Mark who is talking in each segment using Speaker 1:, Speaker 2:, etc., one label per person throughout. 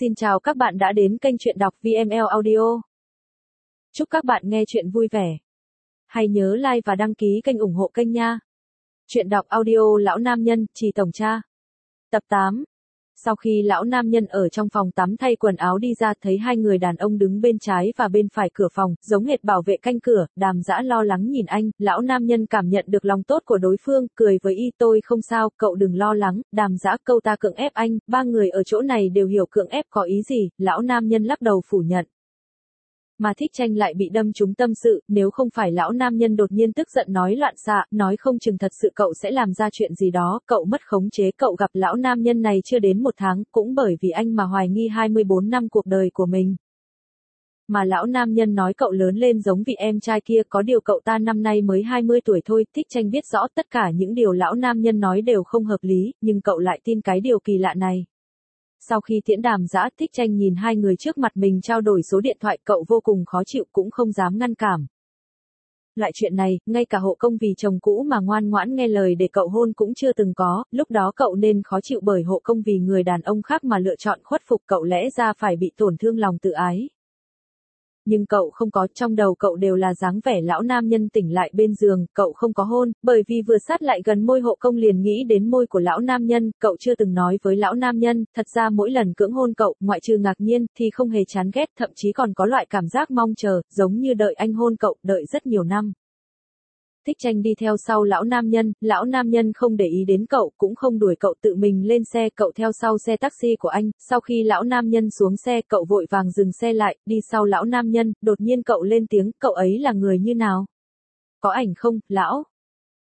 Speaker 1: Xin chào các bạn đã đến kênh truyện đọc VML Audio. Chúc các bạn nghe truyện vui vẻ. Hãy nhớ like và đăng ký kênh ủng hộ kênh nha. Truyện đọc audio lão nam nhân, trì tổng cha. Tập 8. Sau khi lão nam nhân ở trong phòng tắm thay quần áo đi ra thấy hai người đàn ông đứng bên trái và bên phải cửa phòng, giống hệt bảo vệ canh cửa, đàm dã lo lắng nhìn anh, lão nam nhân cảm nhận được lòng tốt của đối phương, cười với y tôi không sao, cậu đừng lo lắng, đàm dã câu ta cưỡng ép anh, ba người ở chỗ này đều hiểu cưỡng ép có ý gì, lão nam nhân lắc đầu phủ nhận mà thích tranh lại bị đâm trúng tâm sự, nếu không phải lão nam nhân đột nhiên tức giận nói loạn xạ, nói không chừng thật sự cậu sẽ làm ra chuyện gì đó, cậu mất khống chế cậu gặp lão nam nhân này chưa đến một tháng, cũng bởi vì anh mà hoài nghi 24 năm cuộc đời của mình. Mà lão nam nhân nói cậu lớn lên giống vị em trai kia có điều cậu ta năm nay mới 20 tuổi thôi, thích tranh biết rõ tất cả những điều lão nam nhân nói đều không hợp lý, nhưng cậu lại tin cái điều kỳ lạ này. Sau khi tiễn đàm giã thích tranh nhìn hai người trước mặt mình trao đổi số điện thoại cậu vô cùng khó chịu cũng không dám ngăn cản. Lại chuyện này, ngay cả hộ công vì chồng cũ mà ngoan ngoãn nghe lời để cậu hôn cũng chưa từng có, lúc đó cậu nên khó chịu bởi hộ công vì người đàn ông khác mà lựa chọn khuất phục cậu lẽ ra phải bị tổn thương lòng tự ái nhưng cậu không có, trong đầu cậu đều là dáng vẻ lão nam nhân tỉnh lại bên giường, cậu không có hôn, bởi vì vừa sát lại gần môi hộ công liền nghĩ đến môi của lão nam nhân, cậu chưa từng nói với lão nam nhân, thật ra mỗi lần cưỡng hôn cậu, ngoại trừ ngạc nhiên, thì không hề chán ghét, thậm chí còn có loại cảm giác mong chờ, giống như đợi anh hôn cậu, đợi rất nhiều năm. Thích tranh đi theo sau lão nam nhân, lão nam nhân không để ý đến cậu, cũng không đuổi cậu tự mình lên xe, cậu theo sau xe taxi của anh, sau khi lão nam nhân xuống xe, cậu vội vàng dừng xe lại, đi sau lão nam nhân, đột nhiên cậu lên tiếng, cậu ấy là người như nào? Có ảnh không, lão?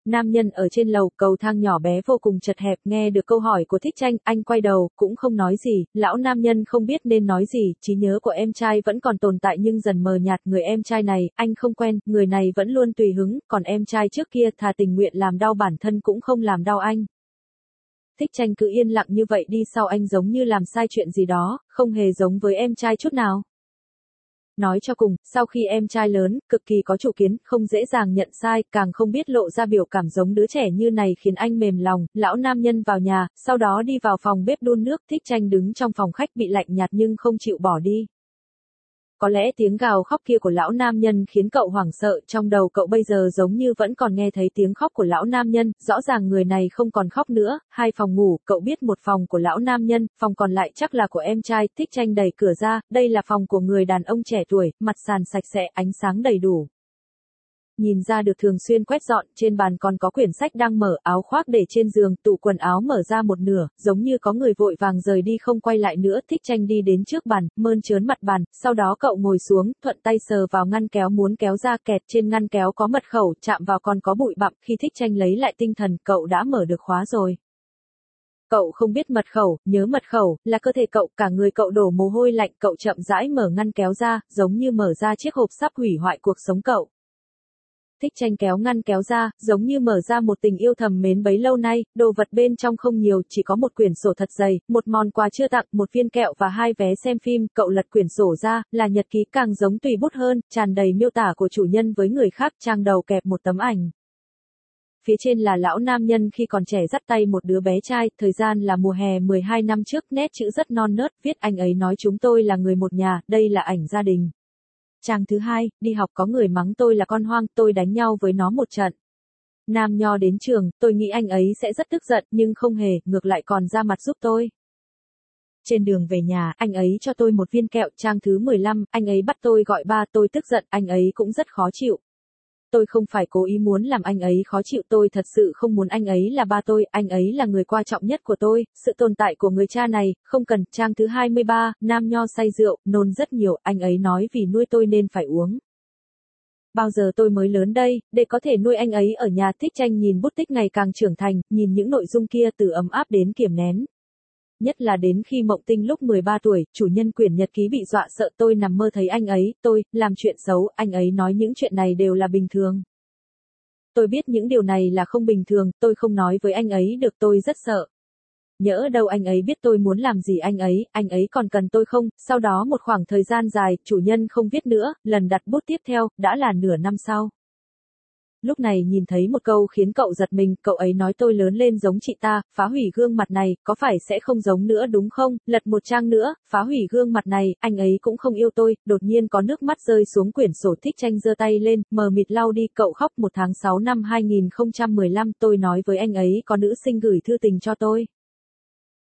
Speaker 1: Nam nhân ở trên lầu, cầu thang nhỏ bé vô cùng chật hẹp, nghe được câu hỏi của thích tranh, anh quay đầu, cũng không nói gì, lão nam nhân không biết nên nói gì, trí nhớ của em trai vẫn còn tồn tại nhưng dần mờ nhạt, người em trai này, anh không quen, người này vẫn luôn tùy hứng, còn em trai trước kia thà tình nguyện làm đau bản thân cũng không làm đau anh. Thích tranh cứ yên lặng như vậy đi sau anh giống như làm sai chuyện gì đó, không hề giống với em trai chút nào. Nói cho cùng, sau khi em trai lớn, cực kỳ có chủ kiến, không dễ dàng nhận sai, càng không biết lộ ra biểu cảm giống đứa trẻ như này khiến anh mềm lòng, lão nam nhân vào nhà, sau đó đi vào phòng bếp đun nước, thích tranh đứng trong phòng khách bị lạnh nhạt nhưng không chịu bỏ đi. Có lẽ tiếng gào khóc kia của lão nam nhân khiến cậu hoảng sợ, trong đầu cậu bây giờ giống như vẫn còn nghe thấy tiếng khóc của lão nam nhân, rõ ràng người này không còn khóc nữa, hai phòng ngủ, cậu biết một phòng của lão nam nhân, phòng còn lại chắc là của em trai, thích tranh đẩy cửa ra, đây là phòng của người đàn ông trẻ tuổi, mặt sàn sạch sẽ, ánh sáng đầy đủ nhìn ra được thường xuyên quét dọn, trên bàn còn có quyển sách đang mở, áo khoác để trên giường, tủ quần áo mở ra một nửa, giống như có người vội vàng rời đi không quay lại nữa, thích tranh đi đến trước bàn, mơn trớn mặt bàn, sau đó cậu ngồi xuống, thuận tay sờ vào ngăn kéo muốn kéo ra kẹt trên ngăn kéo có mật khẩu, chạm vào còn có bụi bặm, khi thích tranh lấy lại tinh thần, cậu đã mở được khóa rồi. Cậu không biết mật khẩu, nhớ mật khẩu, là cơ thể cậu, cả người cậu đổ mồ hôi lạnh, cậu chậm rãi mở ngăn kéo ra, giống như mở ra chiếc hộp sắp hủy hoại cuộc sống cậu thích tranh kéo ngăn kéo ra, giống như mở ra một tình yêu thầm mến bấy lâu nay, đồ vật bên trong không nhiều, chỉ có một quyển sổ thật dày, một món quà chưa tặng, một viên kẹo và hai vé xem phim, cậu lật quyển sổ ra, là nhật ký càng giống tùy bút hơn, tràn đầy miêu tả của chủ nhân với người khác, trang đầu kẹp một tấm ảnh. Phía trên là lão nam nhân khi còn trẻ dắt tay một đứa bé trai, thời gian là mùa hè 12 năm trước, nét chữ rất non nớt, viết anh ấy nói chúng tôi là người một nhà, đây là ảnh gia đình. Trang thứ hai, đi học có người mắng tôi là con hoang, tôi đánh nhau với nó một trận. Nam Nho đến trường, tôi nghĩ anh ấy sẽ rất tức giận, nhưng không hề, ngược lại còn ra mặt giúp tôi. Trên đường về nhà, anh ấy cho tôi một viên kẹo, trang thứ 15, anh ấy bắt tôi gọi ba, tôi tức giận, anh ấy cũng rất khó chịu. Tôi không phải cố ý muốn làm anh ấy khó chịu tôi thật sự không muốn anh ấy là ba tôi, anh ấy là người quan trọng nhất của tôi, sự tồn tại của người cha này, không cần, trang thứ 23, nam nho say rượu, nôn rất nhiều, anh ấy nói vì nuôi tôi nên phải uống. Bao giờ tôi mới lớn đây, để có thể nuôi anh ấy ở nhà thích tranh nhìn bút tích ngày càng trưởng thành, nhìn những nội dung kia từ ấm áp đến kiềm nén nhất là đến khi Mộng Tinh lúc 13 tuổi, chủ nhân quyển nhật ký bị dọa sợ tôi nằm mơ thấy anh ấy, tôi, làm chuyện xấu, anh ấy nói những chuyện này đều là bình thường. Tôi biết những điều này là không bình thường, tôi không nói với anh ấy được tôi rất sợ. Nhỡ đâu anh ấy biết tôi muốn làm gì anh ấy, anh ấy còn cần tôi không, sau đó một khoảng thời gian dài, chủ nhân không viết nữa, lần đặt bút tiếp theo, đã là nửa năm sau. Lúc này nhìn thấy một câu khiến cậu giật mình, cậu ấy nói tôi lớn lên giống chị ta, phá hủy gương mặt này, có phải sẽ không giống nữa đúng không? Lật một trang nữa, phá hủy gương mặt này, anh ấy cũng không yêu tôi, đột nhiên có nước mắt rơi xuống quyển sổ thích tranh giơ tay lên, mờ mịt lau đi, cậu khóc một tháng 6 năm 2015, tôi nói với anh ấy có nữ sinh gửi thư tình cho tôi.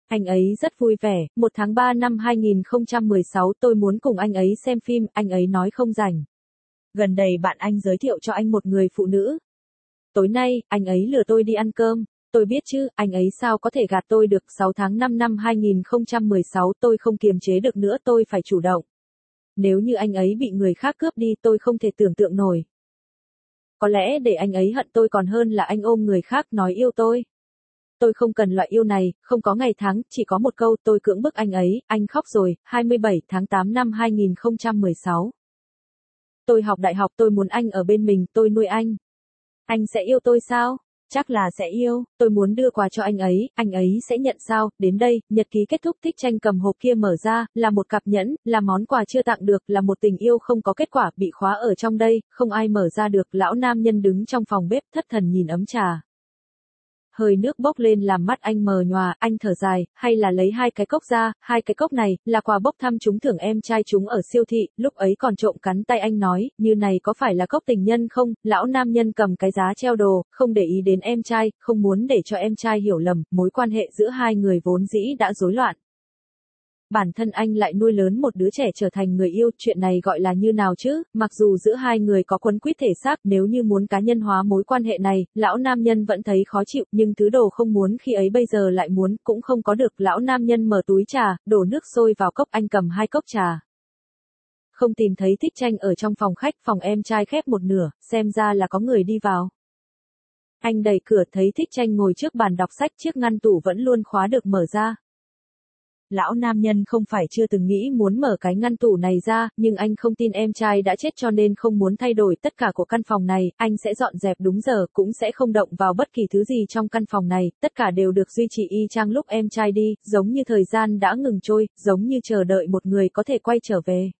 Speaker 1: Anh ấy rất vui vẻ, một tháng 3 năm 2016 tôi muốn cùng anh ấy xem phim, anh ấy nói không rảnh. Gần đây bạn anh giới thiệu cho anh một người phụ nữ. Tối nay, anh ấy lừa tôi đi ăn cơm. Tôi biết chứ, anh ấy sao có thể gạt tôi được 6 tháng 5 năm 2016 tôi không kiềm chế được nữa tôi phải chủ động. Nếu như anh ấy bị người khác cướp đi tôi không thể tưởng tượng nổi. Có lẽ để anh ấy hận tôi còn hơn là anh ôm người khác nói yêu tôi. Tôi không cần loại yêu này, không có ngày tháng, chỉ có một câu tôi cưỡng bức anh ấy, anh khóc rồi, 27 tháng 8 năm 2016. Tôi học đại học tôi muốn anh ở bên mình, tôi nuôi anh. Anh sẽ yêu tôi sao? Chắc là sẽ yêu, tôi muốn đưa quà cho anh ấy, anh ấy sẽ nhận sao, đến đây, nhật ký kết thúc thích tranh cầm hộp kia mở ra, là một cặp nhẫn, là món quà chưa tặng được, là một tình yêu không có kết quả, bị khóa ở trong đây, không ai mở ra được, lão nam nhân đứng trong phòng bếp, thất thần nhìn ấm trà hơi nước bốc lên làm mắt anh mờ nhòa, anh thở dài, hay là lấy hai cái cốc ra, hai cái cốc này, là quà bốc thăm chúng thưởng em trai chúng ở siêu thị, lúc ấy còn trộm cắn tay anh nói, như này có phải là cốc tình nhân không, lão nam nhân cầm cái giá treo đồ, không để ý đến em trai, không muốn để cho em trai hiểu lầm, mối quan hệ giữa hai người vốn dĩ đã rối loạn bản thân anh lại nuôi lớn một đứa trẻ trở thành người yêu, chuyện này gọi là như nào chứ, mặc dù giữa hai người có quấn quýt thể xác, nếu như muốn cá nhân hóa mối quan hệ này, lão nam nhân vẫn thấy khó chịu, nhưng thứ đồ không muốn khi ấy bây giờ lại muốn, cũng không có được, lão nam nhân mở túi trà, đổ nước sôi vào cốc anh cầm hai cốc trà. Không tìm thấy thích tranh ở trong phòng khách, phòng em trai khép một nửa, xem ra là có người đi vào. Anh đẩy cửa thấy thích tranh ngồi trước bàn đọc sách chiếc ngăn tủ vẫn luôn khóa được mở ra. Lão nam nhân không phải chưa từng nghĩ muốn mở cái ngăn tủ này ra, nhưng anh không tin em trai đã chết cho nên không muốn thay đổi tất cả của căn phòng này, anh sẽ dọn dẹp đúng giờ, cũng sẽ không động vào bất kỳ thứ gì trong căn phòng này, tất cả đều được duy trì y chang lúc em trai đi, giống như thời gian đã ngừng trôi, giống như chờ đợi một người có thể quay trở về.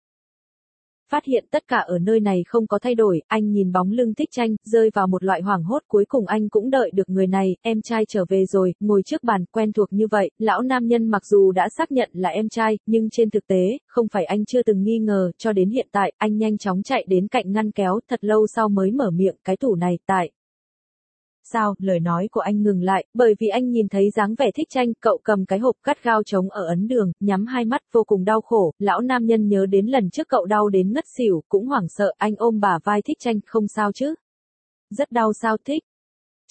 Speaker 1: Phát hiện tất cả ở nơi này không có thay đổi, anh nhìn bóng lưng thích tranh, rơi vào một loại hoảng hốt cuối cùng anh cũng đợi được người này, em trai trở về rồi, ngồi trước bàn, quen thuộc như vậy, lão nam nhân mặc dù đã xác nhận là em trai, nhưng trên thực tế, không phải anh chưa từng nghi ngờ, cho đến hiện tại, anh nhanh chóng chạy đến cạnh ngăn kéo, thật lâu sau mới mở miệng, cái tủ này, tại. Sao, lời nói của anh ngừng lại, bởi vì anh nhìn thấy dáng vẻ thích tranh, cậu cầm cái hộp cắt gao trống ở ấn đường, nhắm hai mắt vô cùng đau khổ, lão nam nhân nhớ đến lần trước cậu đau đến ngất xỉu, cũng hoảng sợ, anh ôm bà vai thích tranh, không sao chứ. Rất đau sao thích,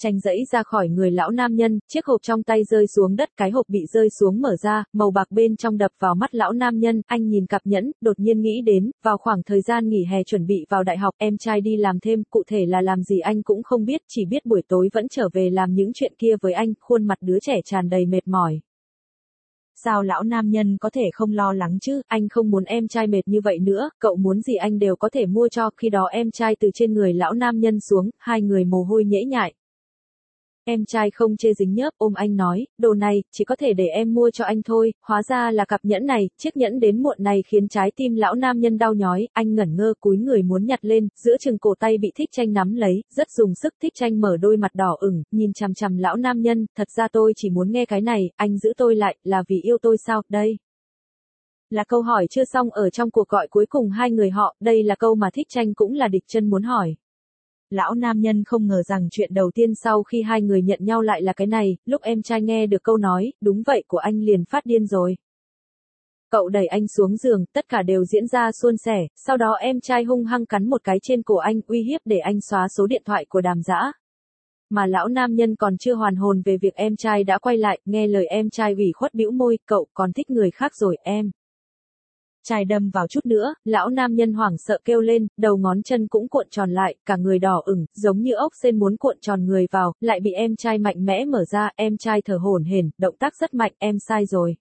Speaker 1: tranh dẫy ra khỏi người lão nam nhân, chiếc hộp trong tay rơi xuống đất, cái hộp bị rơi xuống mở ra, màu bạc bên trong đập vào mắt lão nam nhân, anh nhìn cặp nhẫn, đột nhiên nghĩ đến, vào khoảng thời gian nghỉ hè chuẩn bị vào đại học, em trai đi làm thêm, cụ thể là làm gì anh cũng không biết, chỉ biết buổi tối vẫn trở về làm những chuyện kia với anh, khuôn mặt đứa trẻ tràn đầy mệt mỏi. Sao lão nam nhân có thể không lo lắng chứ, anh không muốn em trai mệt như vậy nữa, cậu muốn gì anh đều có thể mua cho, khi đó em trai từ trên người lão nam nhân xuống, hai người mồ hôi nhễ nhại. Em trai không chê dính nhớp, ôm anh nói, đồ này, chỉ có thể để em mua cho anh thôi, hóa ra là cặp nhẫn này, chiếc nhẫn đến muộn này khiến trái tim lão nam nhân đau nhói, anh ngẩn ngơ cúi người muốn nhặt lên, giữa chừng cổ tay bị thích tranh nắm lấy, rất dùng sức thích tranh mở đôi mặt đỏ ửng, nhìn chằm chằm lão nam nhân, thật ra tôi chỉ muốn nghe cái này, anh giữ tôi lại, là vì yêu tôi sao, đây là câu hỏi chưa xong ở trong cuộc gọi cuối cùng hai người họ, đây là câu mà thích tranh cũng là địch chân muốn hỏi. Lão nam nhân không ngờ rằng chuyện đầu tiên sau khi hai người nhận nhau lại là cái này, lúc em trai nghe được câu nói, đúng vậy của anh liền phát điên rồi. Cậu đẩy anh xuống giường, tất cả đều diễn ra suôn sẻ, sau đó em trai hung hăng cắn một cái trên cổ anh, uy hiếp để anh xóa số điện thoại của đàm giã. Mà lão nam nhân còn chưa hoàn hồn về việc em trai đã quay lại, nghe lời em trai ủy khuất bĩu môi, cậu còn thích người khác rồi em chai đâm vào chút nữa, lão nam nhân hoảng sợ kêu lên, đầu ngón chân cũng cuộn tròn lại, cả người đỏ ửng, giống như ốc sen muốn cuộn tròn người vào, lại bị em trai mạnh mẽ mở ra, em trai thở hổn hển, động tác rất mạnh, em sai rồi.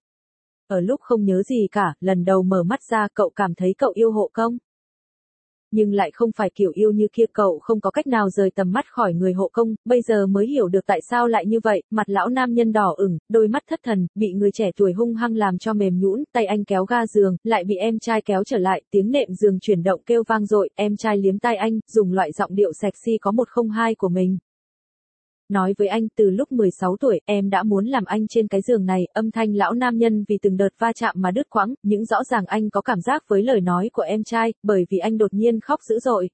Speaker 1: Ở lúc không nhớ gì cả, lần đầu mở mắt ra cậu cảm thấy cậu yêu hộ công nhưng lại không phải kiểu yêu như kia cậu không có cách nào rời tầm mắt khỏi người hộ công, bây giờ mới hiểu được tại sao lại như vậy, mặt lão nam nhân đỏ ửng, đôi mắt thất thần, bị người trẻ tuổi hung hăng làm cho mềm nhũn, tay anh kéo ga giường, lại bị em trai kéo trở lại, tiếng nệm giường chuyển động kêu vang dội, em trai liếm tay anh, dùng loại giọng điệu sexy có một không hai của mình nói với anh từ lúc 16 tuổi em đã muốn làm anh trên cái giường này, âm thanh lão nam nhân vì từng đợt va chạm mà đứt quãng, những rõ ràng anh có cảm giác với lời nói của em trai, bởi vì anh đột nhiên khóc dữ dội.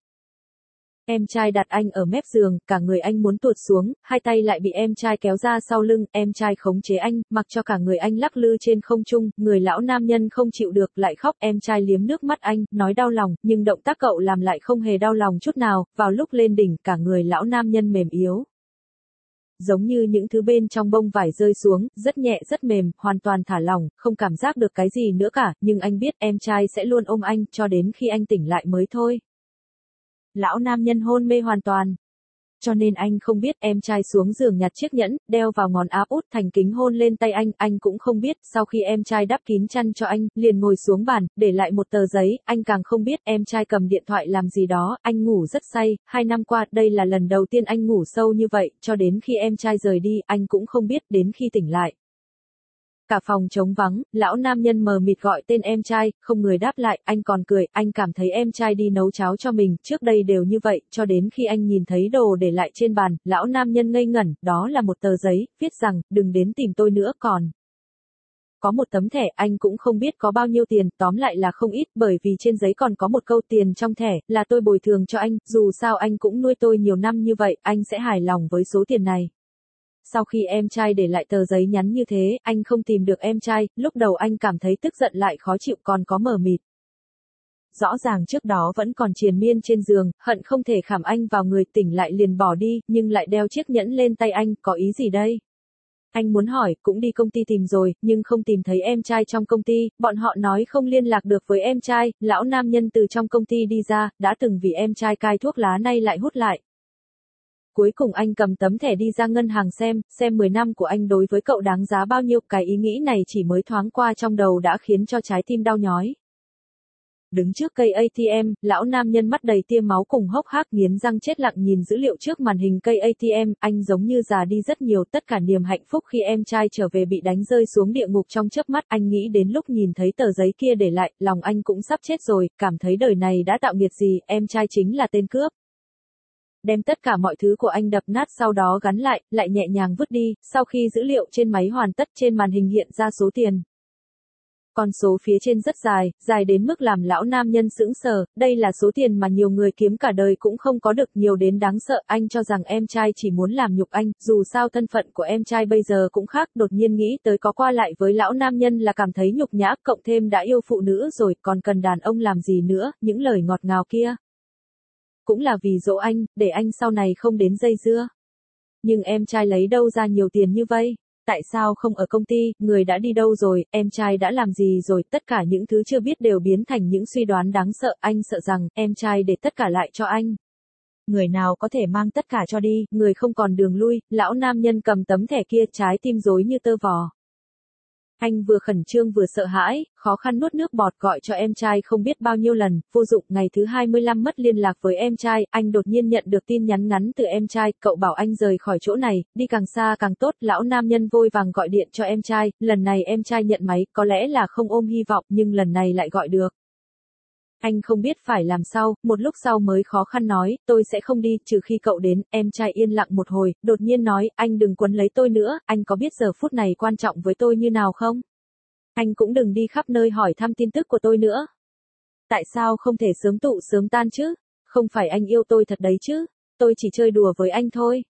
Speaker 1: Em trai đặt anh ở mép giường, cả người anh muốn tuột xuống, hai tay lại bị em trai kéo ra sau lưng, em trai khống chế anh, mặc cho cả người anh lắc lư trên không trung, người lão nam nhân không chịu được lại khóc, em trai liếm nước mắt anh, nói đau lòng, nhưng động tác cậu làm lại không hề đau lòng chút nào, vào lúc lên đỉnh cả người lão nam nhân mềm yếu giống như những thứ bên trong bông vải rơi xuống, rất nhẹ rất mềm, hoàn toàn thả lỏng, không cảm giác được cái gì nữa cả, nhưng anh biết em trai sẽ luôn ôm anh cho đến khi anh tỉnh lại mới thôi. Lão nam nhân hôn mê hoàn toàn, cho nên anh không biết em trai xuống giường nhặt chiếc nhẫn, đeo vào ngón áp út thành kính hôn lên tay anh, anh cũng không biết, sau khi em trai đắp kín chăn cho anh, liền ngồi xuống bàn, để lại một tờ giấy, anh càng không biết em trai cầm điện thoại làm gì đó, anh ngủ rất say, hai năm qua, đây là lần đầu tiên anh ngủ sâu như vậy, cho đến khi em trai rời đi, anh cũng không biết, đến khi tỉnh lại. Cả phòng trống vắng, lão nam nhân mờ mịt gọi tên em trai, không người đáp lại, anh còn cười, anh cảm thấy em trai đi nấu cháo cho mình, trước đây đều như vậy, cho đến khi anh nhìn thấy đồ để lại trên bàn, lão nam nhân ngây ngẩn, đó là một tờ giấy, viết rằng, đừng đến tìm tôi nữa còn. Có một tấm thẻ, anh cũng không biết có bao nhiêu tiền, tóm lại là không ít, bởi vì trên giấy còn có một câu tiền trong thẻ, là tôi bồi thường cho anh, dù sao anh cũng nuôi tôi nhiều năm như vậy, anh sẽ hài lòng với số tiền này. Sau khi em trai để lại tờ giấy nhắn như thế, anh không tìm được em trai, lúc đầu anh cảm thấy tức giận lại khó chịu còn có mờ mịt. Rõ ràng trước đó vẫn còn triền miên trên giường, hận không thể khảm anh vào người tỉnh lại liền bỏ đi, nhưng lại đeo chiếc nhẫn lên tay anh, có ý gì đây? Anh muốn hỏi, cũng đi công ty tìm rồi, nhưng không tìm thấy em trai trong công ty, bọn họ nói không liên lạc được với em trai, lão nam nhân từ trong công ty đi ra, đã từng vì em trai cai thuốc lá nay lại hút lại, Cuối cùng anh cầm tấm thẻ đi ra ngân hàng xem, xem 10 năm của anh đối với cậu đáng giá bao nhiêu, cái ý nghĩ này chỉ mới thoáng qua trong đầu đã khiến cho trái tim đau nhói. Đứng trước cây ATM, lão nam nhân mắt đầy tia máu cùng hốc hác nghiến răng chết lặng nhìn dữ liệu trước màn hình cây ATM, anh giống như già đi rất nhiều, tất cả niềm hạnh phúc khi em trai trở về bị đánh rơi xuống địa ngục trong chớp mắt, anh nghĩ đến lúc nhìn thấy tờ giấy kia để lại, lòng anh cũng sắp chết rồi, cảm thấy đời này đã tạo nghiệt gì, em trai chính là tên cướp đem tất cả mọi thứ của anh đập nát sau đó gắn lại, lại nhẹ nhàng vứt đi, sau khi dữ liệu trên máy hoàn tất trên màn hình hiện ra số tiền. Con số phía trên rất dài, dài đến mức làm lão nam nhân sững sờ, đây là số tiền mà nhiều người kiếm cả đời cũng không có được nhiều đến đáng sợ, anh cho rằng em trai chỉ muốn làm nhục anh, dù sao thân phận của em trai bây giờ cũng khác, đột nhiên nghĩ tới có qua lại với lão nam nhân là cảm thấy nhục nhã, cộng thêm đã yêu phụ nữ rồi, còn cần đàn ông làm gì nữa, những lời ngọt ngào kia cũng là vì dỗ anh, để anh sau này không đến dây dưa. Nhưng em trai lấy đâu ra nhiều tiền như vậy? Tại sao không ở công ty, người đã đi đâu rồi, em trai đã làm gì rồi, tất cả những thứ chưa biết đều biến thành những suy đoán đáng sợ, anh sợ rằng, em trai để tất cả lại cho anh. Người nào có thể mang tất cả cho đi, người không còn đường lui, lão nam nhân cầm tấm thẻ kia trái tim rối như tơ vò. Anh vừa khẩn trương vừa sợ hãi, khó khăn nuốt nước bọt gọi cho em trai không biết bao nhiêu lần, vô dụng, ngày thứ 25 mất liên lạc với em trai, anh đột nhiên nhận được tin nhắn ngắn từ em trai, cậu bảo anh rời khỏi chỗ này, đi càng xa càng tốt, lão nam nhân vội vàng gọi điện cho em trai, lần này em trai nhận máy, có lẽ là không ôm hy vọng, nhưng lần này lại gọi được. Anh không biết phải làm sao, một lúc sau mới khó khăn nói, tôi sẽ không đi, trừ khi cậu đến, em trai yên lặng một hồi, đột nhiên nói, anh đừng quấn lấy tôi nữa, anh có biết giờ phút này quan trọng với tôi như nào không? Anh cũng đừng đi khắp nơi hỏi thăm tin tức của tôi nữa. Tại sao không thể sớm tụ sớm tan chứ? Không phải anh yêu tôi thật đấy chứ? Tôi chỉ chơi đùa với anh thôi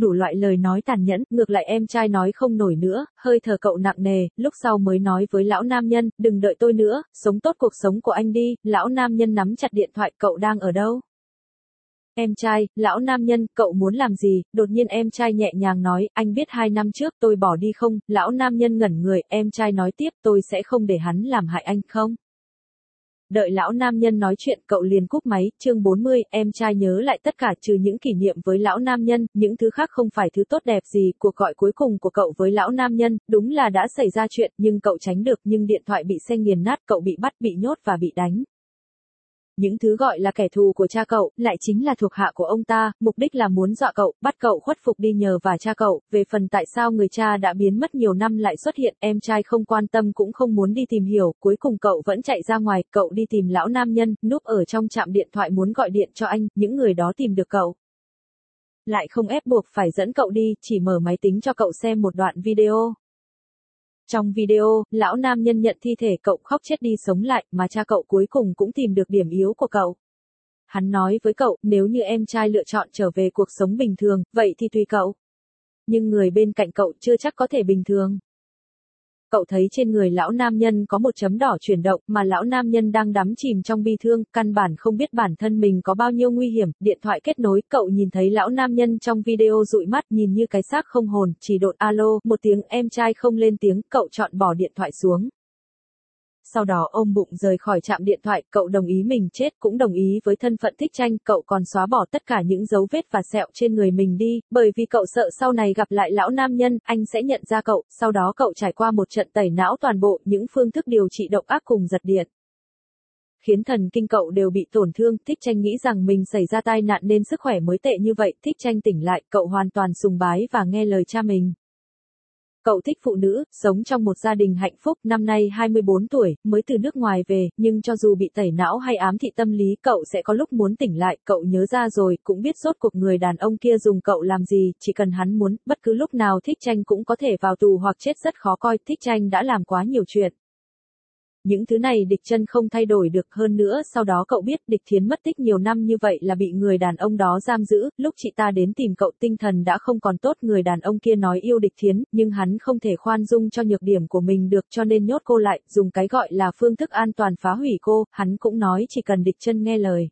Speaker 1: đủ loại lời nói tàn nhẫn, ngược lại em trai nói không nổi nữa, hơi thở cậu nặng nề, lúc sau mới nói với lão nam nhân, đừng đợi tôi nữa, sống tốt cuộc sống của anh đi, lão nam nhân nắm chặt điện thoại, cậu đang ở đâu? Em trai, lão nam nhân, cậu muốn làm gì? Đột nhiên em trai nhẹ nhàng nói, anh biết hai năm trước tôi bỏ đi không? Lão nam nhân ngẩn người, em trai nói tiếp, tôi sẽ không để hắn làm hại anh không? Đợi lão nam nhân nói chuyện cậu liền cúp máy, chương 40, em trai nhớ lại tất cả trừ những kỷ niệm với lão nam nhân, những thứ khác không phải thứ tốt đẹp gì, cuộc gọi cuối cùng của cậu với lão nam nhân, đúng là đã xảy ra chuyện, nhưng cậu tránh được, nhưng điện thoại bị xe nghiền nát, cậu bị bắt, bị nhốt và bị đánh. Những thứ gọi là kẻ thù của cha cậu, lại chính là thuộc hạ của ông ta, mục đích là muốn dọa cậu, bắt cậu khuất phục đi nhờ và cha cậu, về phần tại sao người cha đã biến mất nhiều năm lại xuất hiện, em trai không quan tâm cũng không muốn đi tìm hiểu, cuối cùng cậu vẫn chạy ra ngoài, cậu đi tìm lão nam nhân, núp ở trong trạm điện thoại muốn gọi điện cho anh, những người đó tìm được cậu lại không ép buộc phải dẫn cậu đi, chỉ mở máy tính cho cậu xem một đoạn video. Trong video, lão nam nhân nhận thi thể cậu khóc chết đi sống lại, mà cha cậu cuối cùng cũng tìm được điểm yếu của cậu. Hắn nói với cậu, nếu như em trai lựa chọn trở về cuộc sống bình thường, vậy thì tùy cậu. Nhưng người bên cạnh cậu chưa chắc có thể bình thường. Cậu thấy trên người lão nam nhân có một chấm đỏ chuyển động mà lão nam nhân đang đắm chìm trong bi thương, căn bản không biết bản thân mình có bao nhiêu nguy hiểm, điện thoại kết nối, cậu nhìn thấy lão nam nhân trong video dụi mắt nhìn như cái xác không hồn, chỉ đột alo, một tiếng em trai không lên tiếng, cậu chọn bỏ điện thoại xuống sau đó ôm bụng rời khỏi trạm điện thoại, cậu đồng ý mình chết cũng đồng ý với thân phận thích tranh, cậu còn xóa bỏ tất cả những dấu vết và sẹo trên người mình đi, bởi vì cậu sợ sau này gặp lại lão nam nhân, anh sẽ nhận ra cậu, sau đó cậu trải qua một trận tẩy não toàn bộ những phương thức điều trị độc ác cùng giật điện khiến thần kinh cậu đều bị tổn thương, thích tranh nghĩ rằng mình xảy ra tai nạn nên sức khỏe mới tệ như vậy, thích tranh tỉnh lại, cậu hoàn toàn sùng bái và nghe lời cha mình. Cậu thích phụ nữ, sống trong một gia đình hạnh phúc, năm nay 24 tuổi, mới từ nước ngoài về, nhưng cho dù bị tẩy não hay ám thị tâm lý, cậu sẽ có lúc muốn tỉnh lại, cậu nhớ ra rồi, cũng biết rốt cuộc người đàn ông kia dùng cậu làm gì, chỉ cần hắn muốn, bất cứ lúc nào thích tranh cũng có thể vào tù hoặc chết rất khó coi, thích tranh đã làm quá nhiều chuyện. Những thứ này địch chân không thay đổi được hơn nữa sau đó cậu biết địch thiến mất tích nhiều năm như vậy là bị người đàn ông đó giam giữ, lúc chị ta đến tìm cậu tinh thần đã không còn tốt người đàn ông kia nói yêu địch thiến, nhưng hắn không thể khoan dung cho nhược điểm của mình được cho nên nhốt cô lại, dùng cái gọi là phương thức an toàn phá hủy cô, hắn cũng nói chỉ cần địch chân nghe lời.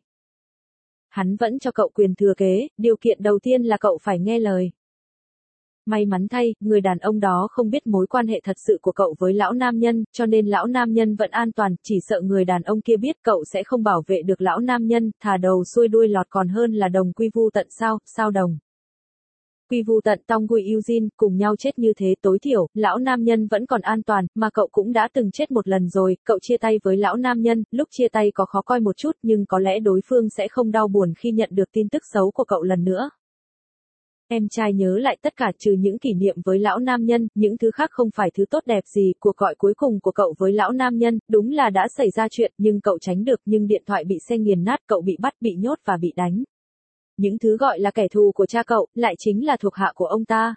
Speaker 1: Hắn vẫn cho cậu quyền thừa kế, điều kiện đầu tiên là cậu phải nghe lời. May mắn thay, người đàn ông đó không biết mối quan hệ thật sự của cậu với lão nam nhân, cho nên lão nam nhân vẫn an toàn, chỉ sợ người đàn ông kia biết cậu sẽ không bảo vệ được lão nam nhân, thả đầu xuôi đuôi lọt còn hơn là đồng quy vu tận sao, sao đồng. Quy vu tận Tong Gui Eugene cùng nhau chết như thế tối thiểu, lão nam nhân vẫn còn an toàn, mà cậu cũng đã từng chết một lần rồi, cậu chia tay với lão nam nhân, lúc chia tay có khó coi một chút nhưng có lẽ đối phương sẽ không đau buồn khi nhận được tin tức xấu của cậu lần nữa. Em trai nhớ lại tất cả trừ những kỷ niệm với lão nam nhân, những thứ khác không phải thứ tốt đẹp gì, cuộc gọi cuối cùng của cậu với lão nam nhân, đúng là đã xảy ra chuyện, nhưng cậu tránh được, nhưng điện thoại bị xe nghiền nát, cậu bị bắt, bị nhốt và bị đánh. Những thứ gọi là kẻ thù của cha cậu, lại chính là thuộc hạ của ông ta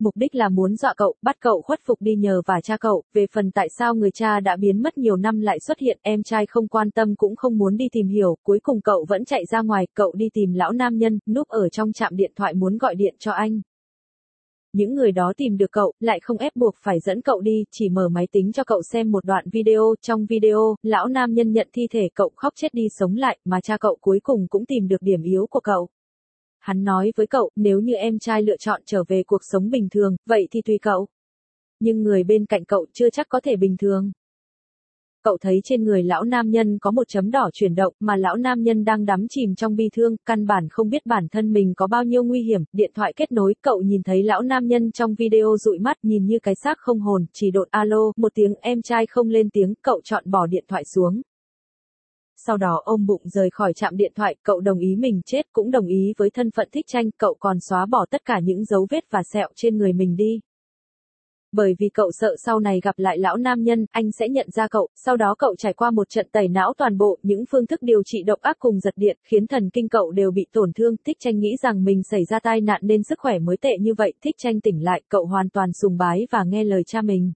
Speaker 1: mục đích là muốn dọa cậu, bắt cậu khuất phục đi nhờ và cha cậu, về phần tại sao người cha đã biến mất nhiều năm lại xuất hiện, em trai không quan tâm cũng không muốn đi tìm hiểu, cuối cùng cậu vẫn chạy ra ngoài, cậu đi tìm lão nam nhân, núp ở trong trạm điện thoại muốn gọi điện cho anh. Những người đó tìm được cậu, lại không ép buộc phải dẫn cậu đi, chỉ mở máy tính cho cậu xem một đoạn video, trong video, lão nam nhân nhận thi thể cậu khóc chết đi sống lại, mà cha cậu cuối cùng cũng tìm được điểm yếu của cậu. Hắn nói với cậu, nếu như em trai lựa chọn trở về cuộc sống bình thường, vậy thì tùy cậu. Nhưng người bên cạnh cậu chưa chắc có thể bình thường. Cậu thấy trên người lão nam nhân có một chấm đỏ chuyển động mà lão nam nhân đang đắm chìm trong bi thương, căn bản không biết bản thân mình có bao nhiêu nguy hiểm, điện thoại kết nối, cậu nhìn thấy lão nam nhân trong video dụi mắt nhìn như cái xác không hồn, chỉ đột alo, một tiếng em trai không lên tiếng, cậu chọn bỏ điện thoại xuống sau đó ôm bụng rời khỏi trạm điện thoại, cậu đồng ý mình chết cũng đồng ý với thân phận thích tranh, cậu còn xóa bỏ tất cả những dấu vết và sẹo trên người mình đi. Bởi vì cậu sợ sau này gặp lại lão nam nhân, anh sẽ nhận ra cậu, sau đó cậu trải qua một trận tẩy não toàn bộ những phương thức điều trị độc ác cùng giật điện, khiến thần kinh cậu đều bị tổn thương, thích tranh nghĩ rằng mình xảy ra tai nạn nên sức khỏe mới tệ như vậy, thích tranh tỉnh lại, cậu hoàn toàn sùng bái và nghe lời cha mình.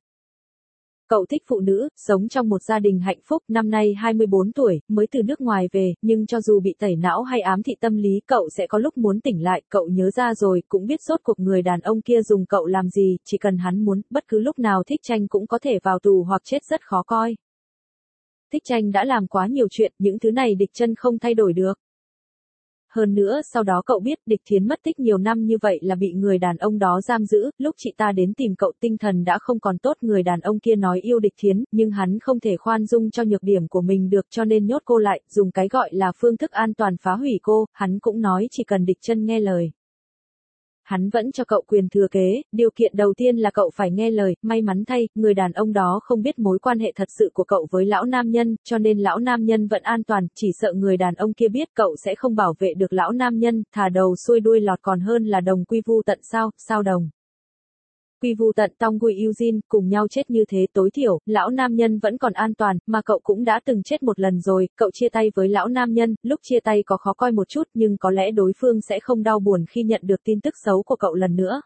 Speaker 1: Cậu thích phụ nữ, sống trong một gia đình hạnh phúc, năm nay 24 tuổi, mới từ nước ngoài về, nhưng cho dù bị tẩy não hay ám thị tâm lý, cậu sẽ có lúc muốn tỉnh lại, cậu nhớ ra rồi, cũng biết rốt cuộc người đàn ông kia dùng cậu làm gì, chỉ cần hắn muốn, bất cứ lúc nào thích tranh cũng có thể vào tù hoặc chết rất khó coi. Thích tranh đã làm quá nhiều chuyện, những thứ này địch chân không thay đổi được. Hơn nữa, sau đó cậu biết địch thiến mất tích nhiều năm như vậy là bị người đàn ông đó giam giữ, lúc chị ta đến tìm cậu tinh thần đã không còn tốt. Người đàn ông kia nói yêu địch thiến, nhưng hắn không thể khoan dung cho nhược điểm của mình được cho nên nhốt cô lại, dùng cái gọi là phương thức an toàn phá hủy cô, hắn cũng nói chỉ cần địch chân nghe lời. Hắn vẫn cho cậu quyền thừa kế, điều kiện đầu tiên là cậu phải nghe lời, may mắn thay, người đàn ông đó không biết mối quan hệ thật sự của cậu với lão nam nhân, cho nên lão nam nhân vẫn an toàn, chỉ sợ người đàn ông kia biết cậu sẽ không bảo vệ được lão nam nhân, thả đầu xuôi đuôi lọt còn hơn là đồng quy vu tận sao, sao đồng. Quy vu tận Tong Gui Eugene cùng nhau chết như thế tối thiểu, lão nam nhân vẫn còn an toàn, mà cậu cũng đã từng chết một lần rồi, cậu chia tay với lão nam nhân, lúc chia tay có khó coi một chút nhưng có lẽ đối phương sẽ không đau buồn khi nhận được tin tức xấu của cậu lần nữa.